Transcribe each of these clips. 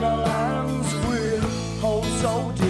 in a lamb's will, so soldier.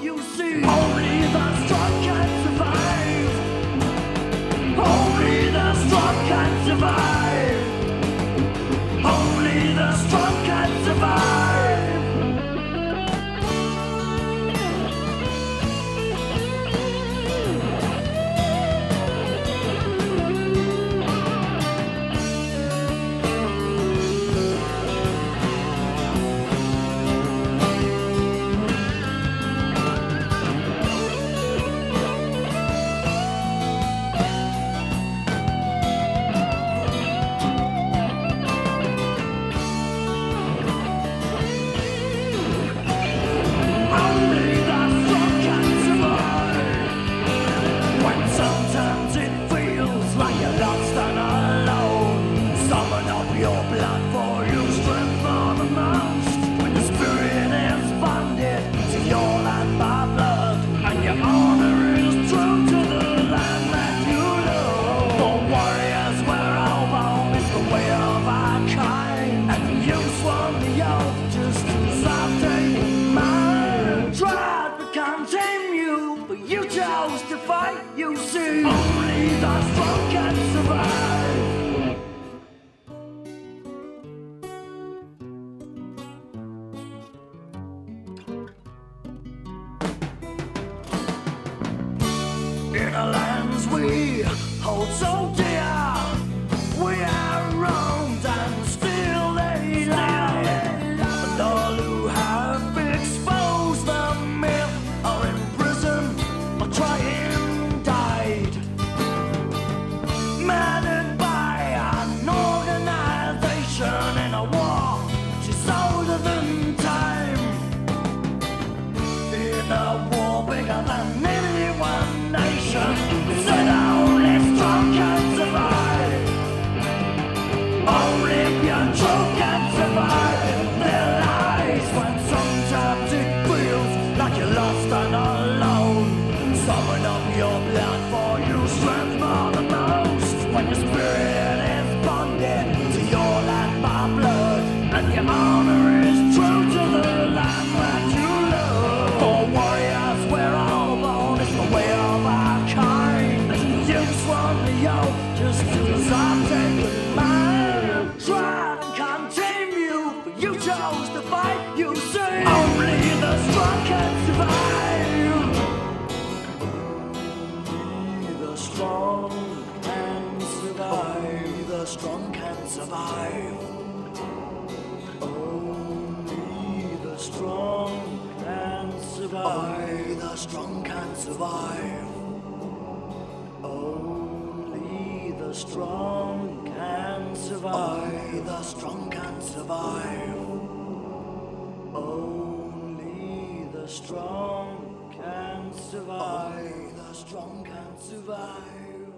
you see. Only see. Only the strong can survive. In the lands we hold so dear. Just as I've taken mine, try to continue. But you chose to fight, you say. Only. Only the strong can survive. Only the strong can survive. Only the strong can survive. Only the strong can survive. the strong can survive. The strong can survive. Only the strong can survive. The strong can survive.